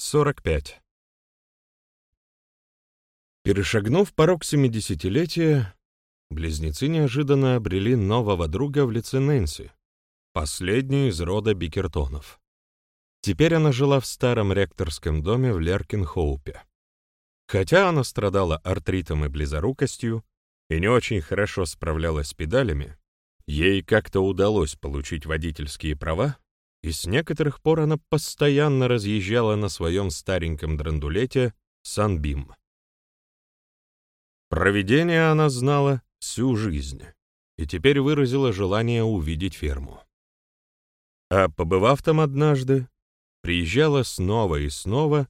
45. Перешагнув порог семидесятилетия, близнецы неожиданно обрели нового друга в лице Нэнси, последней из рода Бикертонов. Теперь она жила в старом ректорском доме в Леркинхоупе. Хотя она страдала артритом и близорукостью и не очень хорошо справлялась с педалями, ей как-то удалось получить водительские права, и с некоторых пор она постоянно разъезжала на своем стареньком драндулете «Санбим». Проведение она знала всю жизнь и теперь выразила желание увидеть ферму. А побывав там однажды, приезжала снова и снова,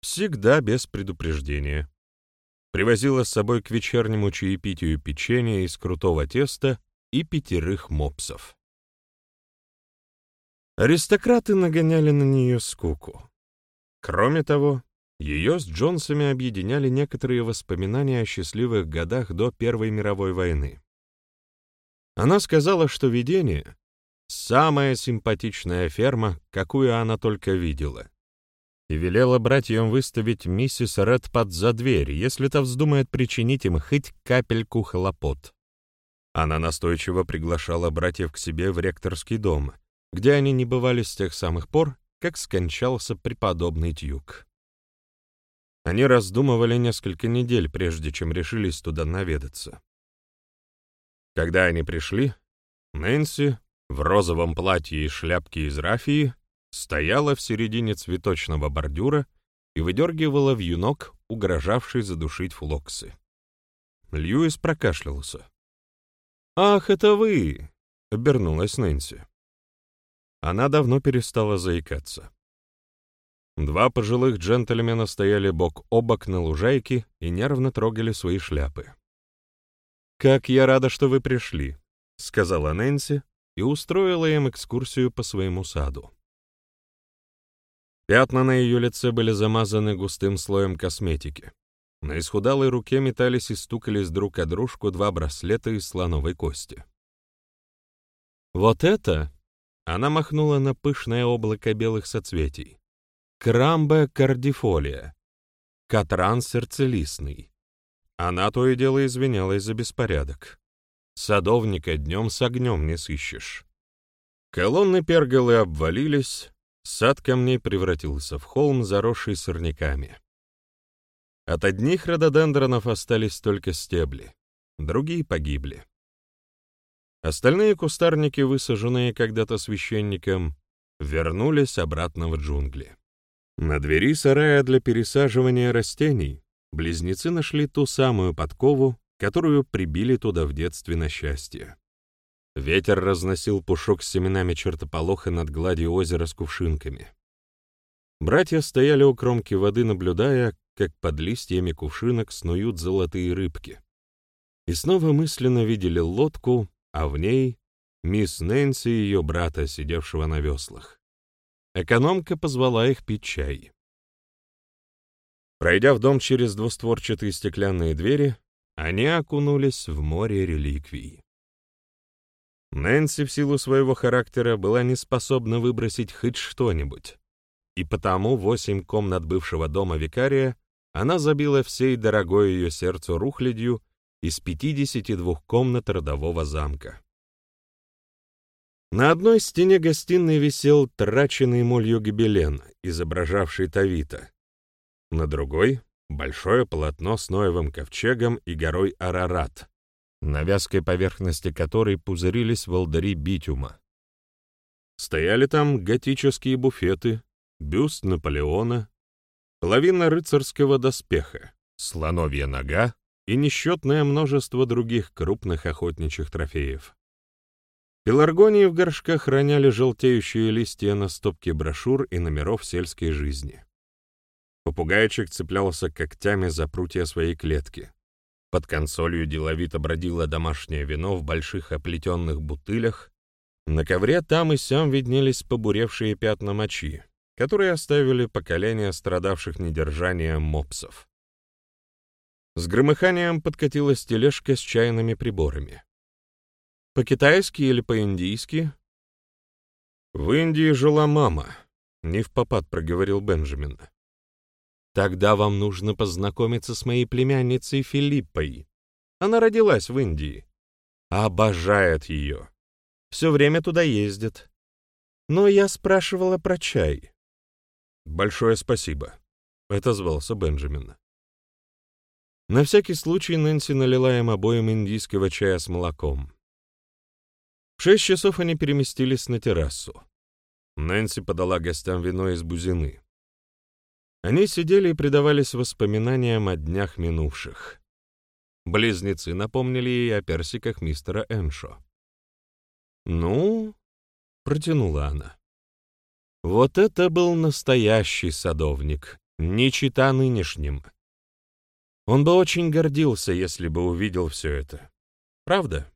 всегда без предупреждения. Привозила с собой к вечернему чаепитию печенье из крутого теста и пятерых мопсов. Аристократы нагоняли на нее скуку. Кроме того, ее с Джонсами объединяли некоторые воспоминания о счастливых годах до Первой мировой войны. Она сказала, что видение — самая симпатичная ферма, какую она только видела, и велела братьям выставить миссис Редпад за дверь, если та вздумает причинить им хоть капельку хлопот. Она настойчиво приглашала братьев к себе в ректорский дом, где они не бывали с тех самых пор, как скончался преподобный Тьюк. Они раздумывали несколько недель, прежде чем решились туда наведаться. Когда они пришли, Нэнси в розовом платье и шляпке из рафии стояла в середине цветочного бордюра и выдергивала вьюнок, угрожавший задушить флоксы. Льюис прокашлялся. «Ах, это вы!» — обернулась Нэнси. Она давно перестала заикаться. Два пожилых джентльмена стояли бок о бок на лужайке и нервно трогали свои шляпы. «Как я рада, что вы пришли», — сказала Нэнси и устроила им экскурсию по своему саду. Пятна на ее лице были замазаны густым слоем косметики. На исхудалой руке метались и стукались друг о дружку два браслета из слоновой кости. «Вот это она махнула на пышное облако белых соцветий. Крамбе кардифолия. Катран сердцелистный. Она то и дело извинялась за беспорядок. Садовника днем с огнем не сыщешь. Колонны перголы обвалились, сад камней превратился в холм, заросший сорняками. От одних рододендронов остались только стебли, другие погибли. Остальные кустарники, высаженные когда-то священником, вернулись обратно в джунгли. На двери сарая для пересаживания растений близнецы нашли ту самую подкову, которую прибили туда в детстве на счастье. Ветер разносил пушок с семенами чертополоха над гладью озера с кувшинками. Братья стояли у кромки воды, наблюдая, как под листьями кувшинок снуют золотые рыбки. И снова мысленно видели лодку, а в ней мисс Нэнси и ее брата, сидевшего на веслах. Экономка позвала их пить чай. Пройдя в дом через двустворчатые стеклянные двери, они окунулись в море реликвий. Нэнси в силу своего характера была не способна выбросить хоть что-нибудь, и потому восемь комнат бывшего дома викария она забила всей дорогой ее сердцу рухлядью из 52 комнат родового замка. На одной стене гостиной висел траченный молью гобелен, изображавший Тавита. На другой — большое полотно с Ноевым ковчегом и горой Арарат, на вязкой поверхности которой пузырились волдыри битюма. Стояли там готические буфеты, бюст Наполеона, половина рыцарского доспеха, слоновья нога, и несчетное множество других крупных охотничьих трофеев. Пеларгонии в горшках роняли желтеющие листья на стопке брошюр и номеров сельской жизни. Попугайчик цеплялся когтями за прутья своей клетки. Под консолью деловито бродило домашнее вино в больших оплетенных бутылях. На ковре там и сям виднелись побуревшие пятна мочи, которые оставили поколения страдавших недержанием мопсов. С громыханием подкатилась тележка с чайными приборами. По-китайски или по-индийски? В Индии жила мама, не в попад проговорил Бенджамин. Тогда вам нужно познакомиться с моей племянницей Филиппой. Она родилась в Индии. Обожает ее. Все время туда ездит. Но я спрашивала про чай. Большое спасибо. Это звался Бенджамин. На всякий случай Нэнси налила им обоим индийского чая с молоком. В шесть часов они переместились на террасу. Нэнси подала гостям вино из бузины. Они сидели и предавались воспоминаниям о днях минувших. Близнецы напомнили ей о персиках мистера Эншо. «Ну?» — протянула она. «Вот это был настоящий садовник, не чита нынешним. Он бы очень гордился, если бы увидел все это. Правда?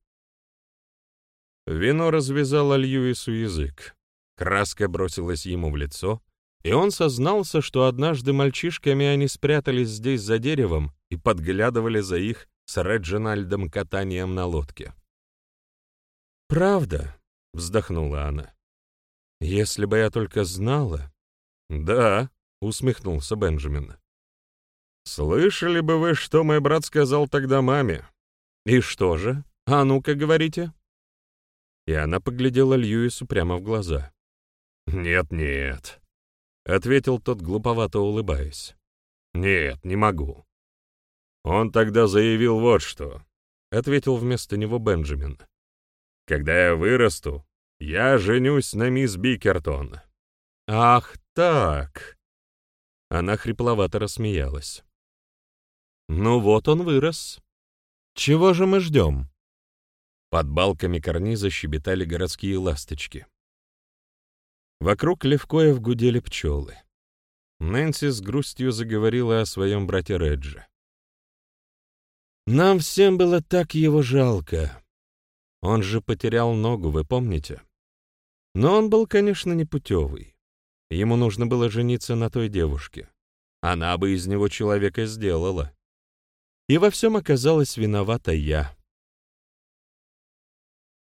Вино развязало Льюису язык. Краска бросилась ему в лицо, и он сознался, что однажды мальчишками они спрятались здесь за деревом и подглядывали за их с Реджинальдом катанием на лодке. «Правда?» — вздохнула она. «Если бы я только знала...» «Да», — усмехнулся Бенджамин. «Слышали бы вы, что мой брат сказал тогда маме?» «И что же? А ну-ка, говорите». И она поглядела Льюису прямо в глаза. «Нет-нет», — ответил тот, глуповато улыбаясь. «Нет, не могу». «Он тогда заявил вот что», — ответил вместо него Бенджамин. «Когда я вырасту, я женюсь на мисс Бикертон». «Ах так!» Она хрипловато рассмеялась. Ну вот он вырос. Чего же мы ждем? Под балками карниза щебетали городские ласточки. Вокруг Левкоев гудели пчелы. Нэнси с грустью заговорила о своем брате Реджи. «Нам всем было так его жалко. Он же потерял ногу, вы помните? Но он был, конечно, непутевый. Ему нужно было жениться на той девушке. Она бы из него человека сделала и во всем оказалась виновата я.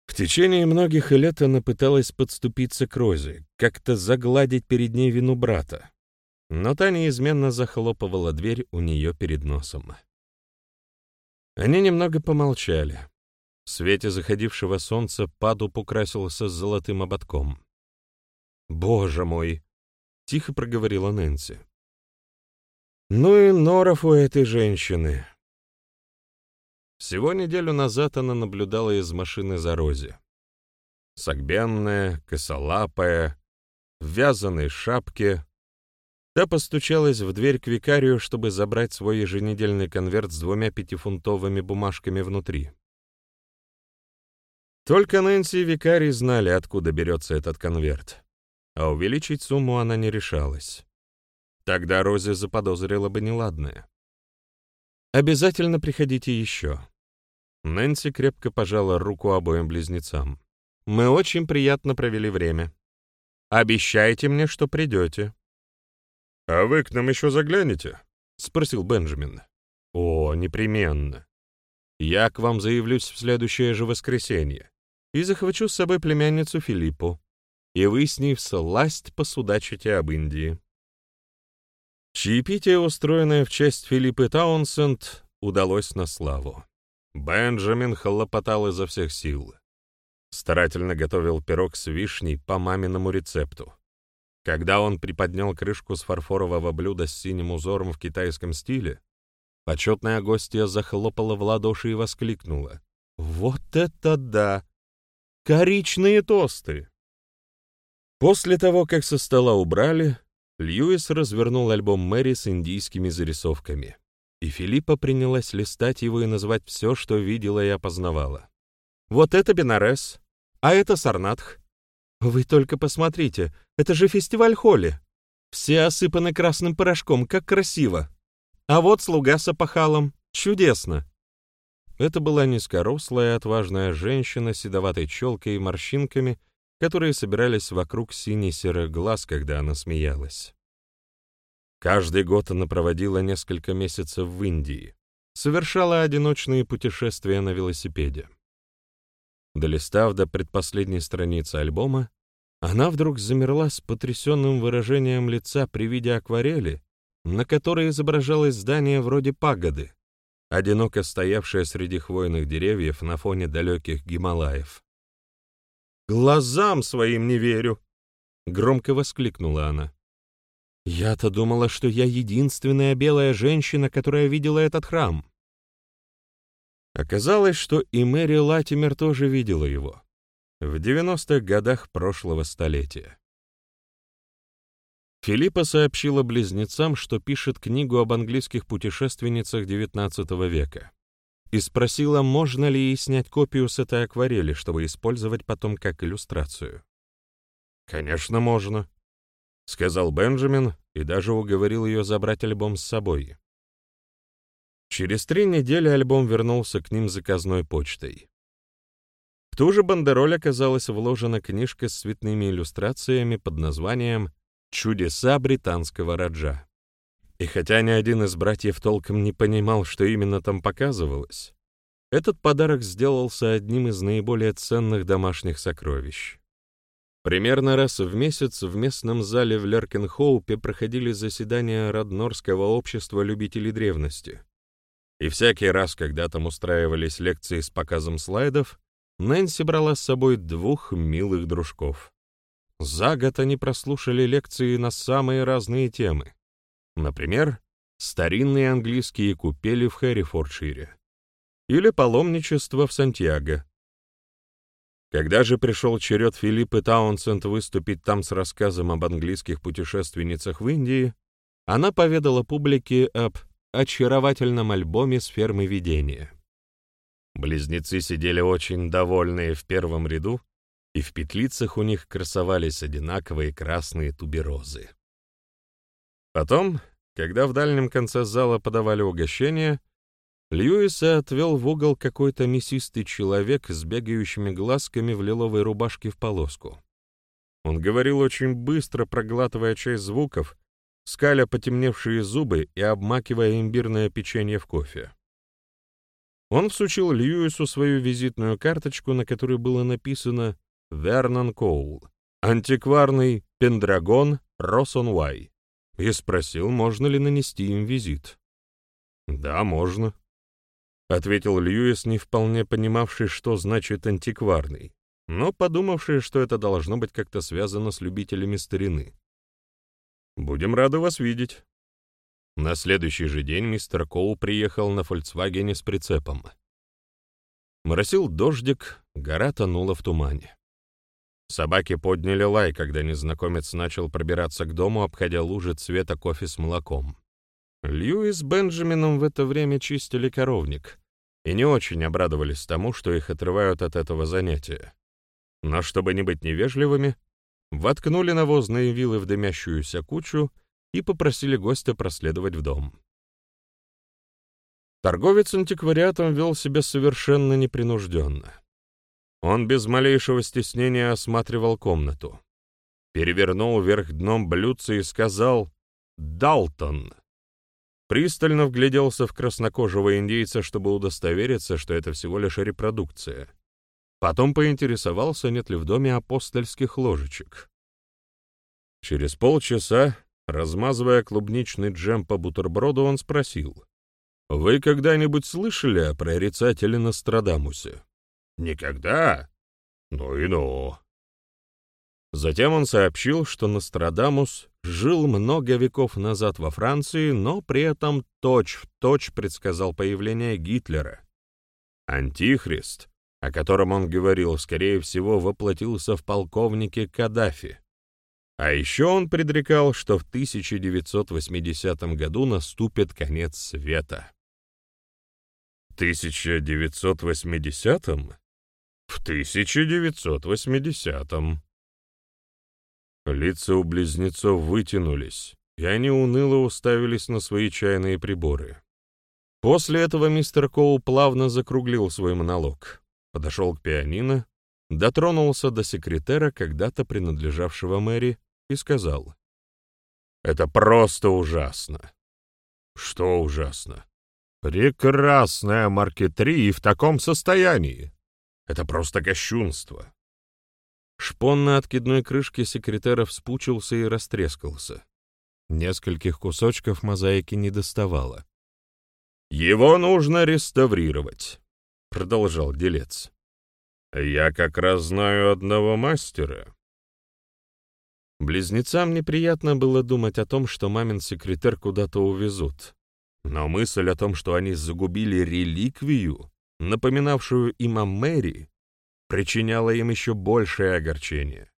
В течение многих лет она пыталась подступиться к Розе, как-то загладить перед ней вину брата, но та неизменно захлопывала дверь у нее перед носом. Они немного помолчали. В свете заходившего солнца падуб украсился золотым ободком. «Боже мой!» — тихо проговорила Нэнси. «Ну и норов у этой женщины. Всего неделю назад она наблюдала из машины за Рози. Согбенная, косолапая, в вязаной шапке. Та постучалась в дверь к викарию, чтобы забрать свой еженедельный конверт с двумя пятифунтовыми бумажками внутри. Только Нэнси и викарий знали, откуда берется этот конверт, а увеличить сумму она не решалась. Тогда Рози заподозрила бы неладное. «Обязательно приходите еще», Нэнси крепко пожала руку обоим близнецам. «Мы очень приятно провели время. Обещайте мне, что придете». «А вы к нам еще заглянете?» — спросил Бенджамин. «О, непременно. Я к вам заявлюсь в следующее же воскресенье и захвачу с собой племянницу Филиппу, и вы с ней всласть посудачите об Индии». Чаепитие, устроенное в честь Филиппы Таунсенд, удалось на славу. Бенджамин хлопотал изо всех сил. Старательно готовил пирог с вишней по маминому рецепту. Когда он приподнял крышку с фарфорового блюда с синим узором в китайском стиле, почетная гостья захлопала в ладоши и воскликнула. «Вот это да! Коричные тосты!» После того, как со стола убрали, Льюис развернул альбом Мэри с индийскими зарисовками и Филиппа принялась листать его и назвать все, что видела и опознавала. «Вот это Бенарес, а это Сарнатх. Вы только посмотрите, это же фестиваль Холли. Все осыпаны красным порошком, как красиво. А вот слуга с опахалом. Чудесно!» Это была низкорослая, отважная женщина с седоватой челкой и морщинками, которые собирались вокруг сине-серых глаз, когда она смеялась. Каждый год она проводила несколько месяцев в Индии, совершала одиночные путешествия на велосипеде. Долистав до предпоследней страницы альбома, она вдруг замерла с потрясенным выражением лица при виде акварели, на которой изображалось здание вроде пагоды, одиноко стоявшее среди хвойных деревьев на фоне далеких Гималаев. «Глазам своим не верю!» — громко воскликнула она. «Я-то думала, что я единственная белая женщина, которая видела этот храм». Оказалось, что и Мэри Латимер тоже видела его в 90-х годах прошлого столетия. Филиппа сообщила близнецам, что пишет книгу об английских путешественницах XIX века, и спросила, можно ли ей снять копию с этой акварели, чтобы использовать потом как иллюстрацию. «Конечно, можно», — сказал Бенджамин и даже уговорил ее забрать альбом с собой. Через три недели альбом вернулся к ним заказной почтой. В ту же бандероль оказалась вложена книжка с цветными иллюстрациями под названием «Чудеса британского Раджа». И хотя ни один из братьев толком не понимал, что именно там показывалось, этот подарок сделался одним из наиболее ценных домашних сокровищ. Примерно раз в месяц в местном зале в Леркенхоупе проходили заседания Роднорского общества любителей древности. И всякий раз, когда там устраивались лекции с показом слайдов, Нэнси брала с собой двух милых дружков. За год они прослушали лекции на самые разные темы. Например, старинные английские купели в Хэррифордшире или паломничество в Сантьяго. Когда же пришел черед Филиппы Таунсенд выступить там с рассказом об английских путешественницах в Индии, она поведала публике об очаровательном альбоме с фермы видения. Близнецы сидели очень довольные в первом ряду, и в петлицах у них красовались одинаковые красные туберозы. Потом, когда в дальнем конце зала подавали угощение, Льюиса отвел в угол какой-то мясистый человек с бегающими глазками в лиловой рубашке в полоску. Он говорил очень быстро, проглатывая часть звуков, скаля потемневшие зубы и обмакивая имбирное печенье в кофе. Он всучил Льюису свою визитную карточку, на которой было написано «Вернон Коул, антикварный Пендрагон Росонвай», и спросил, можно ли нанести им визит. «Да, можно», — ответил Льюис, не вполне понимавший, что значит антикварный, но подумавший, что это должно быть как-то связано с любителями старины. «Будем рады вас видеть». На следующий же день мистер Коул приехал на «Фольксвагене» с прицепом. Моросил дождик, гора тонула в тумане. Собаки подняли лай, когда незнакомец начал пробираться к дому, обходя лужи цвета кофе с молоком. Льюис с Бенджамином в это время чистили коровник и не очень обрадовались тому, что их отрывают от этого занятия. Но чтобы не быть невежливыми, воткнули навозные вилы в дымящуюся кучу и попросили гостя проследовать в дом. Торговец антиквариатом вел себя совершенно непринужденно. Он без малейшего стеснения осматривал комнату, перевернул вверх дном блюдце и сказал «Далтон». Пристально вгляделся в краснокожего индейца, чтобы удостовериться, что это всего лишь репродукция. Потом поинтересовался, нет ли в доме апостольских ложечек. Через полчаса Размазывая клубничный джем по бутерброду, он спросил. «Вы когда-нибудь слышали о прорицателе Нострадамусе?» «Никогда? Ну и ну». Затем он сообщил, что Нострадамус жил много веков назад во Франции, но при этом точь-в-точь точь предсказал появление Гитлера. Антихрист, о котором он говорил, скорее всего, воплотился в полковнике Каддафи. А еще он предрекал, что в 1980 году наступит конец света. 1980-м? В 1980-м. Лица у близнецов вытянулись, и они уныло уставились на свои чайные приборы. После этого мистер Коул плавно закруглил свой монолог, подошел к пианино дотронулся до секретера, когда-то принадлежавшего Мэри, и сказал. «Это просто ужасно». «Что ужасно?» «Прекрасная маркетри в таком состоянии. Это просто кощунство». Шпон на откидной крышке секретера вспучился и растрескался. Нескольких кусочков мозаики не доставало. «Его нужно реставрировать», — продолжал делец. «Я как раз знаю одного мастера». Близнецам неприятно было думать о том, что мамин секретарь куда-то увезут. Но мысль о том, что они загубили реликвию, напоминавшую им о Мэри, причиняла им еще большее огорчение.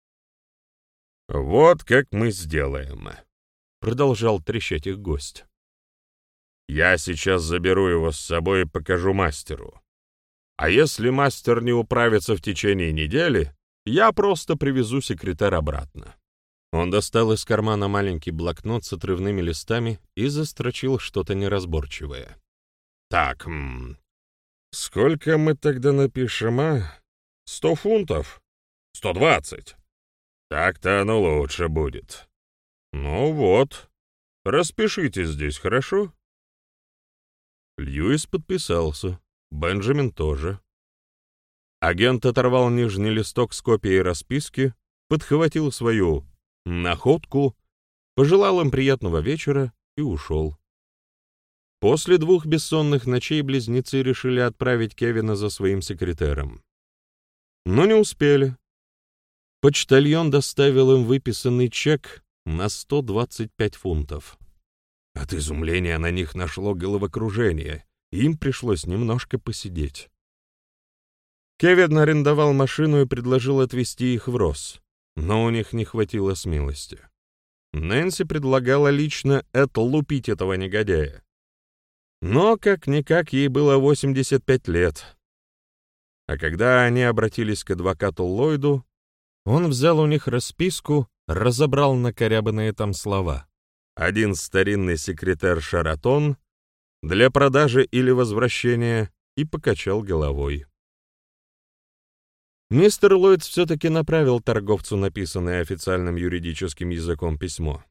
«Вот как мы сделаем», — продолжал трещать их гость. «Я сейчас заберу его с собой и покажу мастеру. А если мастер не управится в течение недели, я просто привезу секретарь обратно». Он достал из кармана маленький блокнот с отрывными листами и застрочил что-то неразборчивое. «Так, сколько мы тогда напишем, а? Сто фунтов? Сто двадцать? Так-то оно лучше будет. Ну вот, распишите здесь, хорошо?» Льюис подписался, Бенджамин тоже. Агент оторвал нижний листок с копией расписки, подхватил свою находку, пожелал им приятного вечера и ушел. После двух бессонных ночей близнецы решили отправить Кевина за своим секретером. Но не успели. Почтальон доставил им выписанный чек на 125 фунтов. От изумления на них нашло головокружение, им пришлось немножко посидеть. Кевин арендовал машину и предложил отвезти их в Рос но у них не хватило смелости. Нэнси предлагала лично отлупить этого негодяя. Но, как-никак, ей было 85 лет. А когда они обратились к адвокату Ллойду, он взял у них расписку, разобрал накорябанные там слова. Один старинный секретарь Шаратон для продажи или возвращения и покачал головой. Мистер Ллойд все-таки направил торговцу написанное официальным юридическим языком письмо,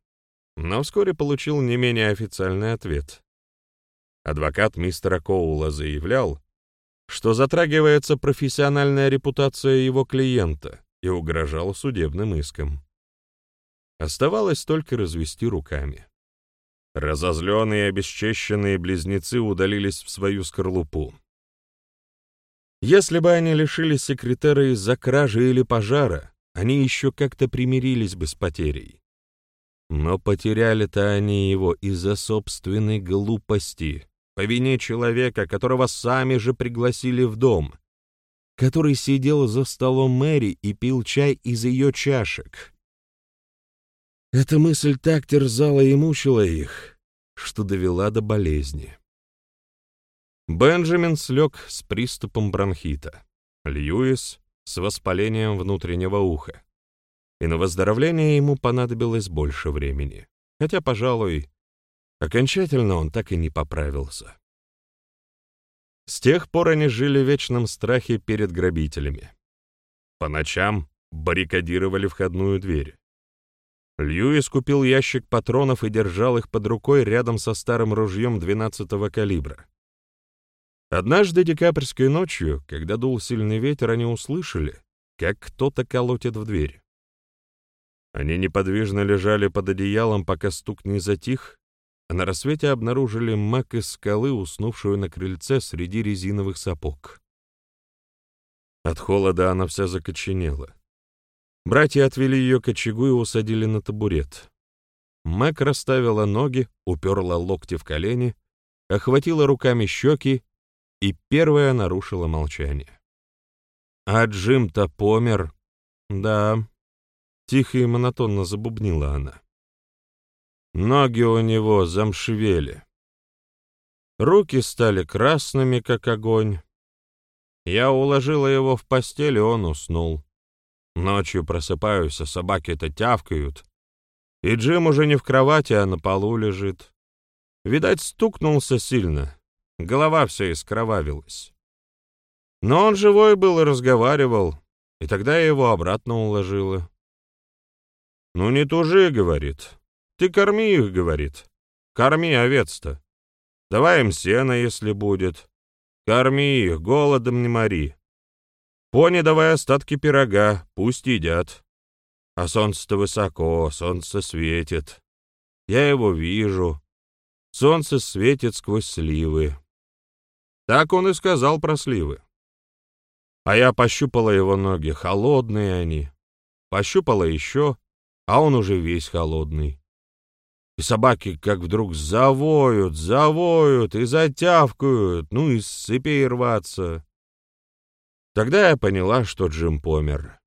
но вскоре получил не менее официальный ответ. Адвокат мистера Коула заявлял, что затрагивается профессиональная репутация его клиента и угрожал судебным иском. Оставалось только развести руками. Разозленные и обесчещенные близнецы удалились в свою скорлупу. Если бы они лишились секретаря из-за кражи или пожара, они еще как-то примирились бы с потерей. Но потеряли-то они его из-за собственной глупости, по вине человека, которого сами же пригласили в дом, который сидел за столом Мэри и пил чай из ее чашек. Эта мысль так терзала и мучила их, что довела до болезни. Бенджамин слег с приступом бронхита, Льюис — с воспалением внутреннего уха. И на выздоровление ему понадобилось больше времени, хотя, пожалуй, окончательно он так и не поправился. С тех пор они жили в вечном страхе перед грабителями. По ночам баррикадировали входную дверь. Льюис купил ящик патронов и держал их под рукой рядом со старым ружьем 12-го калибра. Однажды декабрьской ночью, когда дул сильный ветер, они услышали, как кто-то колотит в дверь. Они неподвижно лежали под одеялом, пока стук не затих, а на рассвете обнаружили мак из скалы, уснувшую на крыльце среди резиновых сапог. От холода она вся закоченела. Братья отвели ее к очагу и усадили на табурет. Мак расставила ноги, уперла локти в колени, охватила руками щеки и первая нарушила молчание. «А Джим-то помер?» «Да», — тихо и монотонно забубнила она. Ноги у него замшевели. Руки стали красными, как огонь. Я уложила его в постель, и он уснул. Ночью просыпаюсь, а собаки-то тявкают. И Джим уже не в кровати, а на полу лежит. Видать, стукнулся сильно. Голова вся искровавилась. Но он живой был и разговаривал, и тогда я его обратно уложила. «Ну не тужи», — говорит. «Ты корми их», — говорит. «Корми овец-то. Давай им сено, если будет. Корми их, голодом не мори. Пони давай остатки пирога, пусть едят. А солнце-то высоко, солнце светит. Я его вижу. Солнце светит сквозь сливы. Так он и сказал про сливы. А я пощупала его ноги, холодные они. Пощупала еще, а он уже весь холодный. И собаки как вдруг завоют, завоют и затявкают, ну и с цепей рваться. Тогда я поняла, что Джим помер.